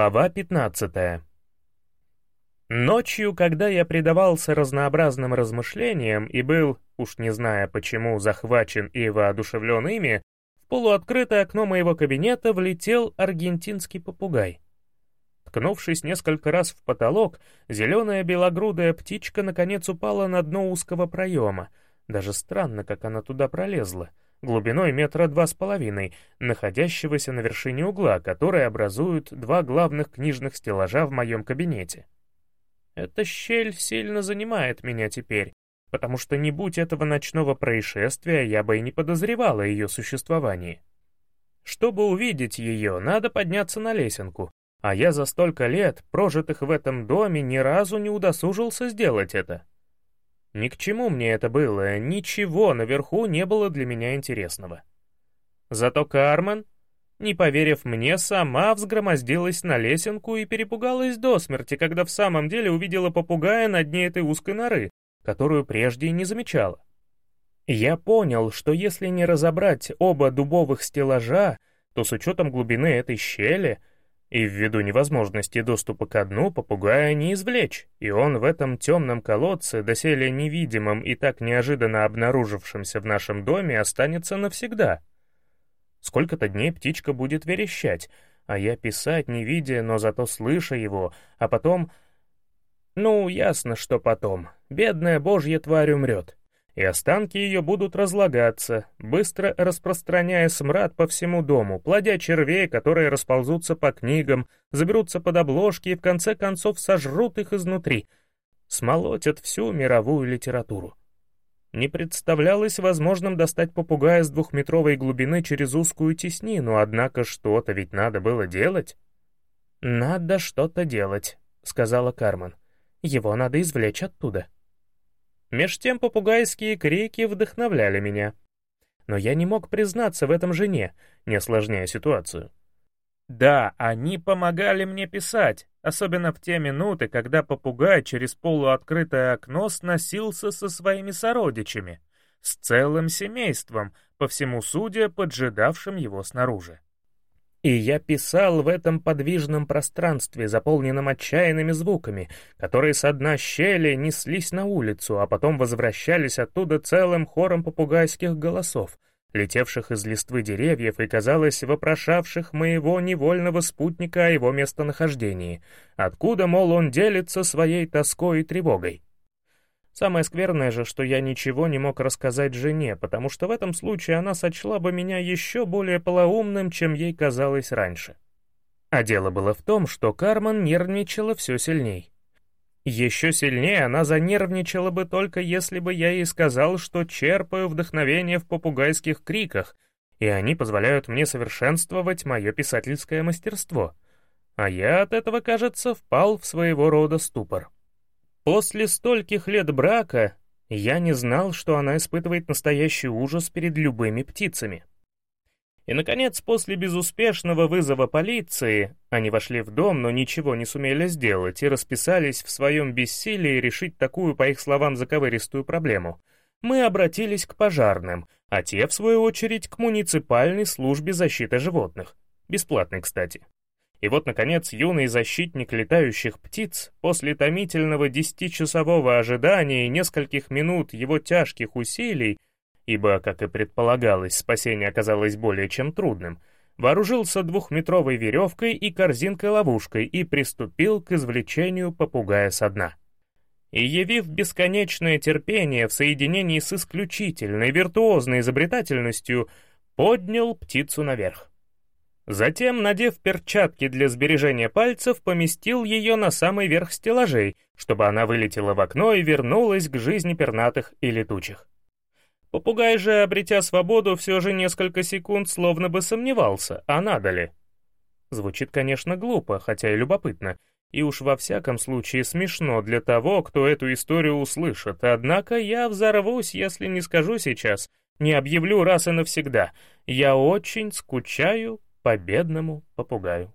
Глава 15 Ночью, когда я предавался разнообразным размышлениям и был, уж не зная почему, захвачен и воодушевлен ими, в полуоткрытое окно моего кабинета влетел аргентинский попугай. Ткнувшись несколько раз в потолок, зеленая белогрудая птичка наконец упала на дно узкого проема. Даже странно, как она туда пролезла — глубиной метра два с половиной, находящегося на вершине угла, который образуют два главных книжных стеллажа в моем кабинете. Эта щель сильно занимает меня теперь, потому что не будь этого ночного происшествия, я бы и не подозревала ее существовании. Чтобы увидеть ее, надо подняться на лесенку, а я за столько лет, прожитых в этом доме, ни разу не удосужился сделать это. Ни к чему мне это было, ничего наверху не было для меня интересного. Зато Кармен, не поверив мне, сама взгромоздилась на лесенку и перепугалась до смерти, когда в самом деле увидела попугая на дне этой узкой норы, которую прежде не замечала. Я понял, что если не разобрать оба дубовых стеллажа, то с учетом глубины этой щели — и ввиду невозможности доступа к дну попугая не извлечь, и он в этом темном колодце, доселе невидимом и так неожиданно обнаружившемся в нашем доме, останется навсегда. Сколько-то дней птичка будет верещать, а я писать не видя, но зато слыша его, а потом... Ну, ясно, что потом. Бедная божья тварь умрет и останки ее будут разлагаться, быстро распространяя смрад по всему дому, плодя червей, которые расползутся по книгам, заберутся под обложки и в конце концов сожрут их изнутри, смолотят всю мировую литературу. Не представлялось возможным достать попугая с двухметровой глубины через узкую теснину, однако что-то ведь надо было делать. «Надо что-то делать», — сказала Кармен. «Его надо извлечь оттуда». Меж тем попугайские крики вдохновляли меня. Но я не мог признаться в этом жене, не осложняя ситуацию. Да, они помогали мне писать, особенно в те минуты, когда попугай через полуоткрытое окно сносился со своими сородичами, с целым семейством, по всему судя, поджидавшим его снаружи. И я писал в этом подвижном пространстве, заполненном отчаянными звуками, которые со дна щели неслись на улицу, а потом возвращались оттуда целым хором попугайских голосов, летевших из листвы деревьев и, казалось, вопрошавших моего невольного спутника о его местонахождении, откуда, мол, он делится своей тоской и тревогой. Самое скверное же, что я ничего не мог рассказать жене, потому что в этом случае она сочла бы меня еще более полоумным, чем ей казалось раньше. А дело было в том, что Кармен нервничала все сильней. Еще сильнее она занервничала бы только если бы я ей сказал, что черпаю вдохновение в попугайских криках, и они позволяют мне совершенствовать мое писательское мастерство. А я от этого, кажется, впал в своего рода ступор. После стольких лет брака я не знал, что она испытывает настоящий ужас перед любыми птицами. И, наконец, после безуспешного вызова полиции, они вошли в дом, но ничего не сумели сделать и расписались в своем бессилии решить такую, по их словам, заковыристую проблему. Мы обратились к пожарным, а те, в свою очередь, к муниципальной службе защиты животных. Бесплатной, кстати. И вот, наконец, юный защитник летающих птиц, после томительного десятичасового ожидания и нескольких минут его тяжких усилий, ибо, как и предполагалось, спасение оказалось более чем трудным, вооружился двухметровой веревкой и корзинкой-ловушкой и приступил к извлечению попугая со дна. И явив бесконечное терпение в соединении с исключительной виртуозной изобретательностью, поднял птицу наверх. Затем, надев перчатки для сбережения пальцев, поместил ее на самый верх стеллажей, чтобы она вылетела в окно и вернулась к жизни пернатых и летучих. Попугай же, обретя свободу, все же несколько секунд словно бы сомневался, а надо ли. Звучит, конечно, глупо, хотя и любопытно, и уж во всяком случае смешно для того, кто эту историю услышит, однако я взорвусь, если не скажу сейчас, не объявлю раз и навсегда. Я очень скучаю по бедному попугаю.